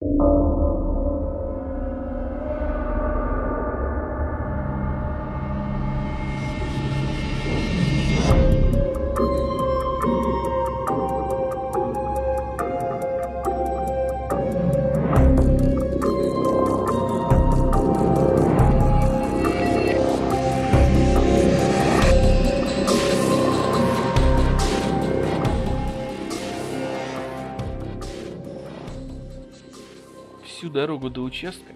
you Всю дорогу до участка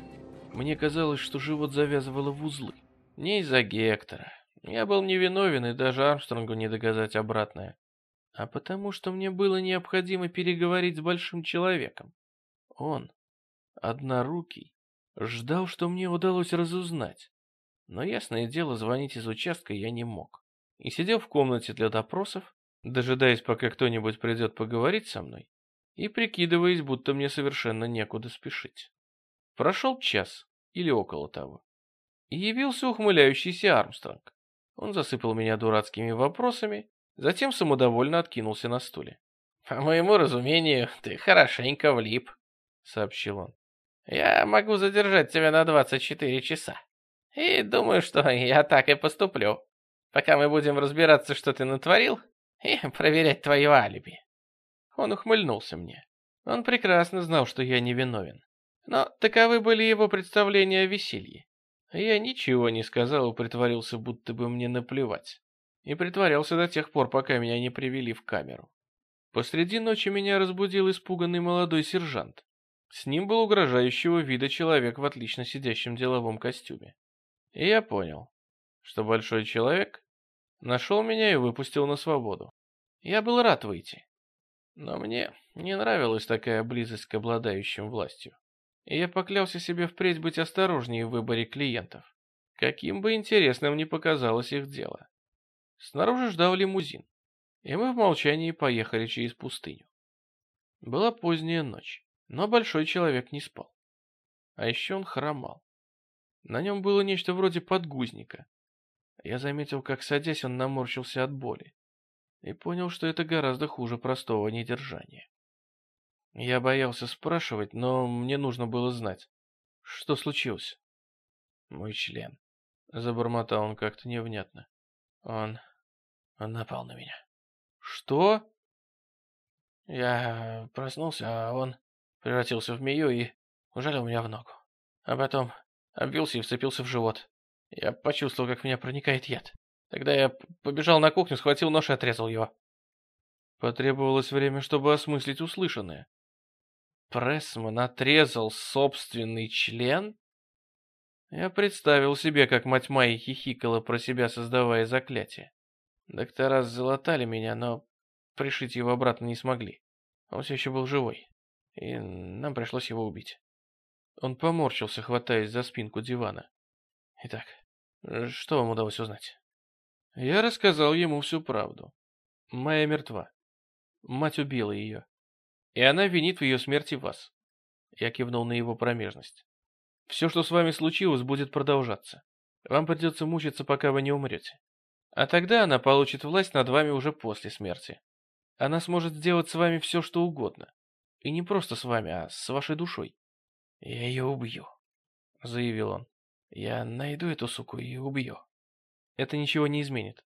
мне казалось, что живот завязывало в узлы. Не из-за Гектора. Я был невиновен, и даже Армстронгу не доказать обратное. А потому что мне было необходимо переговорить с большим человеком. Он, однорукий, ждал, что мне удалось разузнать. Но ясное дело, звонить из участка я не мог. И сидел в комнате для допросов, дожидаясь, пока кто-нибудь придет поговорить со мной, и прикидываясь, будто мне совершенно некуда спешить. Прошел час или около того, и явился ухмыляющийся Армстронг. Он засыпал меня дурацкими вопросами, затем самодовольно откинулся на стуле. «По моему разумению, ты хорошенько влип», — сообщил он. «Я могу задержать тебя на 24 часа. И думаю, что я так и поступлю, пока мы будем разбираться, что ты натворил, и проверять твое алиби». Он ухмыльнулся мне. Он прекрасно знал, что я невиновен. Но таковы были его представления о веселье. Я ничего не сказал и притворился, будто бы мне наплевать. И притворялся до тех пор, пока меня не привели в камеру. Посреди ночи меня разбудил испуганный молодой сержант. С ним был угрожающего вида человек в отлично сидящем деловом костюме. И я понял, что большой человек нашел меня и выпустил на свободу. Я был рад выйти. Но мне не нравилась такая близость к обладающим властью. И я поклялся себе впредь быть осторожнее в выборе клиентов. Каким бы интересным ни показалось их дело. Снаружи ждал лимузин, и мы в молчании поехали через пустыню. Была поздняя ночь, но большой человек не спал. А еще он хромал. На нем было нечто вроде подгузника. Я заметил, как садясь, он наморщился от боли и понял, что это гораздо хуже простого недержания. Я боялся спрашивать, но мне нужно было знать, что случилось. Мой член. Забормотал он как-то невнятно. Он... он напал на меня. Что? Я проснулся, а он превратился в мию и ужалил меня в ногу. А потом обвился и вцепился в живот. Я почувствовал, как в меня проникает яд. Тогда я побежал на кухню, схватил нож и отрезал его. Потребовалось время, чтобы осмыслить услышанное. Прессман отрезал собственный член? Я представил себе, как мать Майи хихикала про себя, создавая заклятие. Доктора залатали меня, но пришить его обратно не смогли. Он все еще был живой, и нам пришлось его убить. Он поморщился, хватаясь за спинку дивана. Итак, что вам удалось узнать? Я рассказал ему всю правду. Майя мертва. Мать убила ее. И она винит в ее смерти вас. Я кивнул на его промежность. Все, что с вами случилось, будет продолжаться. Вам придется мучиться, пока вы не умрете. А тогда она получит власть над вами уже после смерти. Она сможет сделать с вами все, что угодно. И не просто с вами, а с вашей душой. Я ее убью, заявил он. Я найду эту суку и убью. Это ничего не изменит.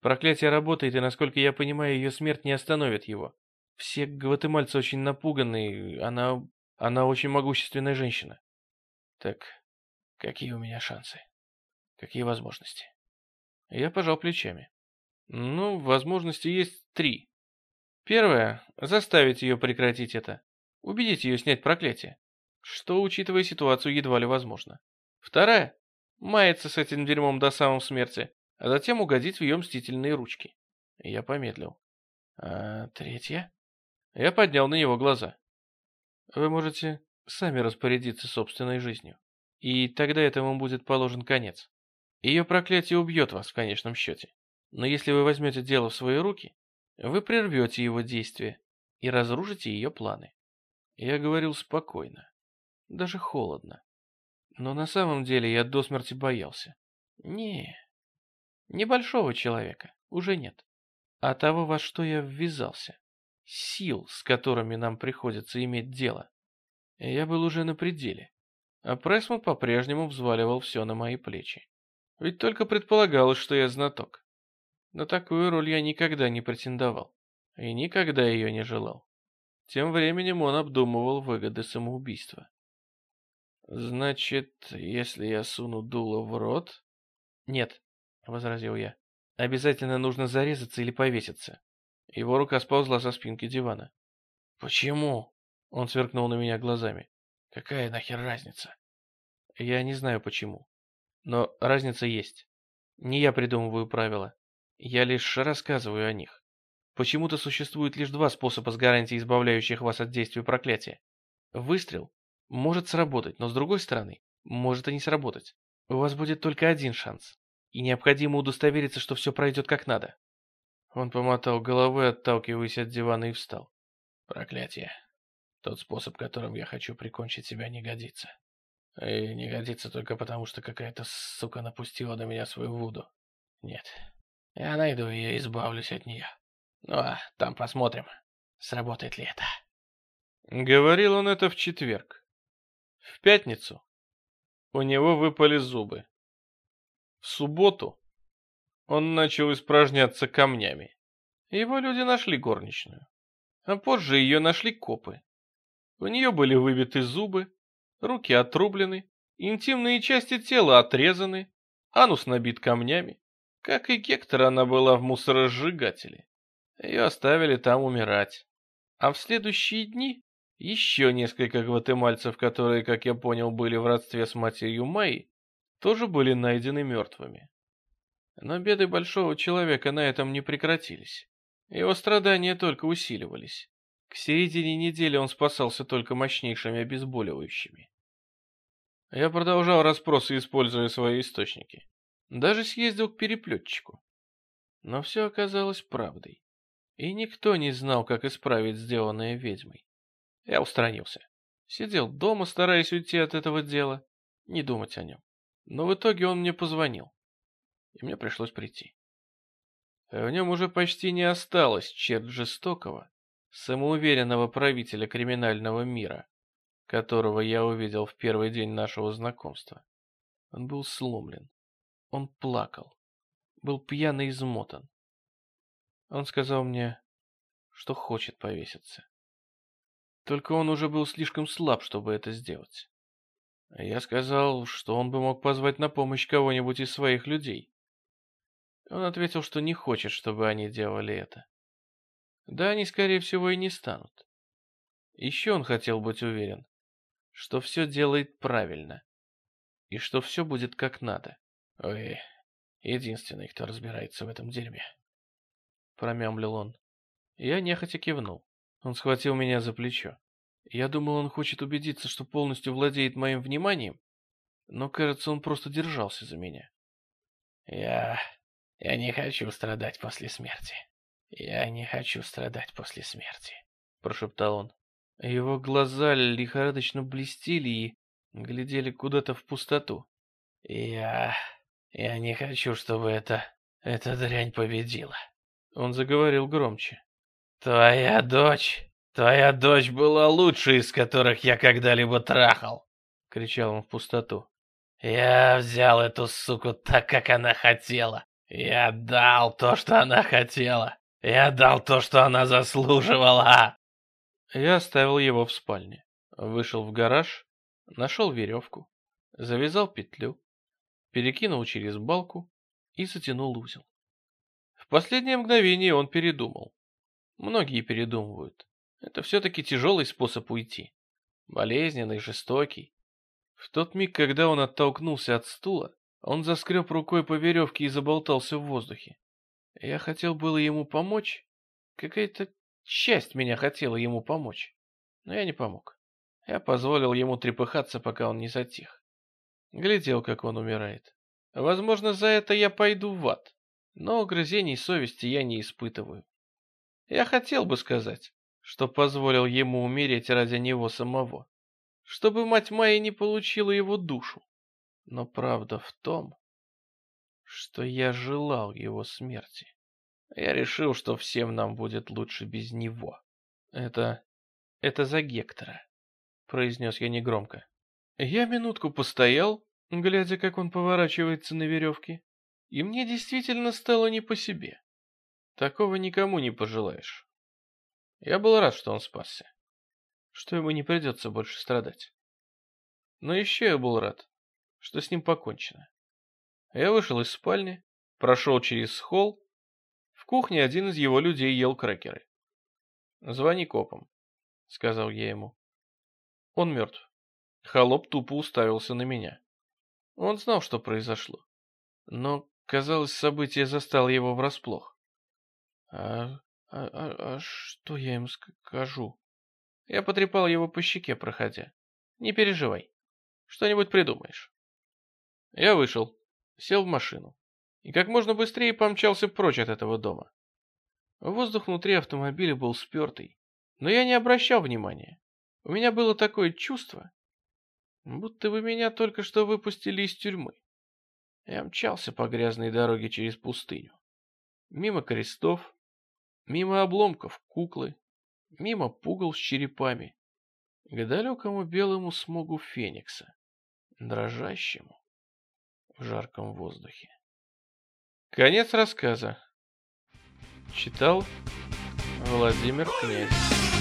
Проклятие работает, и, насколько я понимаю, ее смерть не остановит его. Все гватемальцы очень напуганы, она... она очень могущественная женщина. Так, какие у меня шансы? Какие возможности? Я пожал плечами. Ну, возможности есть три. Первое — заставить ее прекратить это. Убедить ее снять проклятие. Что, учитывая ситуацию, едва ли возможно. Вторая маяться с этим дерьмом до самой смерти, а затем угодить в ее мстительные ручки. Я помедлил. А третья? Я поднял на него глаза. Вы можете сами распорядиться собственной жизнью. И тогда этому будет положен конец. Ее проклятие убьет вас в конечном счете. Но если вы возьмете дело в свои руки, вы прервете его действие и разрушите ее планы. Я говорил спокойно, даже холодно. Но на самом деле я до смерти боялся. Не, небольшого человека уже нет. А того, во что я ввязался. Сил, с которыми нам приходится иметь дело. Я был уже на пределе, а Прессман по-прежнему взваливал все на мои плечи. Ведь только предполагалось, что я знаток. На такую роль я никогда не претендовал и никогда ее не желал. Тем временем он обдумывал выгоды самоубийства. «Значит, если я суну дуло в рот...» «Нет», — возразил я. «Обязательно нужно зарезаться или повеситься». Его рука сползла со спинки дивана. «Почему?» — он сверкнул на меня глазами. «Какая нахер разница?» «Я не знаю почему. Но разница есть. Не я придумываю правила. Я лишь рассказываю о них. Почему-то существует лишь два способа с гарантией избавляющих вас от действия проклятия. Выстрел может сработать, но с другой стороны, может и не сработать. У вас будет только один шанс. И необходимо удостовериться, что все пройдет как надо. Он помотал головой, отталкиваясь от дивана и встал. Проклятие. Тот способ, которым я хочу прикончить себя, не годится. И не годится только потому, что какая-то сука напустила на меня свою вуду. Нет. Я найду ее и избавлюсь от нее. Ну а там посмотрим, сработает ли это. Говорил он это в четверг. В пятницу у него выпали зубы. В субботу он начал испражняться камнями. Его люди нашли горничную. А позже ее нашли копы. У нее были выбиты зубы, руки отрублены, интимные части тела отрезаны, анус набит камнями. Как и Гектор, она была в мусоросжигателе. Ее оставили там умирать. А в следующие дни еще несколько гватемальцев, которые, как я понял, были в родстве с матерью Майи, тоже были найдены мертвыми. Но беды большого человека на этом не прекратились. Его страдания только усиливались. К середине недели он спасался только мощнейшими обезболивающими. Я продолжал расспросы, используя свои источники. Даже съездил к переплетчику. Но все оказалось правдой. И никто не знал, как исправить сделанное ведьмой. Я устранился. Сидел дома, стараясь уйти от этого дела, не думать о нем. Но в итоге он мне позвонил, и мне пришлось прийти. В нем уже почти не осталось черт жестокого, самоуверенного правителя криминального мира, которого я увидел в первый день нашего знакомства. Он был сломлен. Он плакал. Был пьян и измотан. Он сказал мне, что хочет повеситься. Только он уже был слишком слаб, чтобы это сделать. Я сказал, что он бы мог позвать на помощь кого-нибудь из своих людей. Он ответил, что не хочет, чтобы они делали это. Да они, скорее всего, и не станут. Еще он хотел быть уверен, что все делает правильно, и что все будет как надо. Ой, единственный, кто разбирается в этом дерьме. Промямлил он. Я нехотя кивнул. Он схватил меня за плечо. Я думал, он хочет убедиться, что полностью владеет моим вниманием, но, кажется, он просто держался за меня. Я... я не хочу страдать после смерти. Я не хочу страдать после смерти, прошептал он. Его глаза лихорадочно блестели и глядели куда-то в пустоту. Я... я не хочу, чтобы это... эта дрянь победила. Он заговорил громче. «Твоя дочь... Твоя дочь была лучшей из которых я когда-либо трахал!» — кричал он в пустоту. «Я взял эту суку так, как она хотела. Я дал то, что она хотела. Я дал то, что она заслуживала!» Я оставил его в спальне. Вышел в гараж, нашел веревку, завязал петлю, перекинул через балку и затянул узел. В последнее мгновение он передумал. Многие передумывают. Это все-таки тяжелый способ уйти. Болезненный, жестокий. В тот миг, когда он оттолкнулся от стула, он заскреб рукой по веревке и заболтался в воздухе. Я хотел было ему помочь. Какая-то часть меня хотела ему помочь. Но я не помог. Я позволил ему трепыхаться, пока он не затих. Глядел, как он умирает. Возможно, за это я пойду в ад. Но угрызений совести я не испытываю. Я хотел бы сказать, что позволил ему умереть ради него самого, чтобы мать моя не получила его душу. Но правда в том, что я желал его смерти. Я решил, что всем нам будет лучше без него. Это... это за Гектора. произнес я негромко. Я минутку постоял, глядя, как он поворачивается на веревке, и мне действительно стало не по себе. Такого никому не пожелаешь. Я был рад, что он спасся, что ему не придется больше страдать. Но еще я был рад, что с ним покончено. Я вышел из спальни, прошел через холл. В кухне один из его людей ел крекеры. «Звони копам», — сказал я ему. Он мертв. Холоп тупо уставился на меня. Он знал, что произошло. Но, казалось, событие застало его врасплох. А, а, а, а что я им скажу? Я потрепал его по щеке, проходя. Не переживай. Что-нибудь придумаешь. Я вышел, сел в машину и как можно быстрее помчался прочь от этого дома. Воздух внутри автомобиля был спертый, но я не обращал внимания. У меня было такое чувство, будто вы меня только что выпустили из тюрьмы. Я мчался по грязной дороге через пустыню. Мимо крестов, мимо обломков куклы, мимо пугал с черепами, к далекому белому смогу феникса, дрожащему в жарком воздухе. Конец рассказа. Читал Владимир Князь.